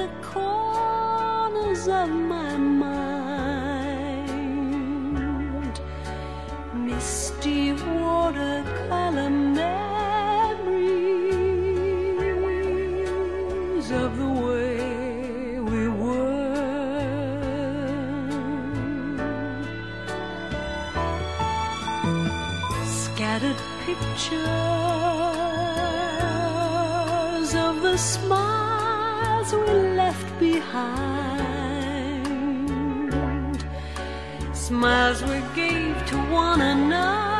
the corners of my mind. Misty watercolor memories of the way we were. Scattered pictures of the smiles we left behind. Smiles we gave to one another.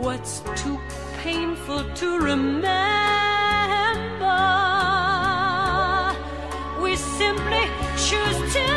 What's too painful to remember? We simply choose to.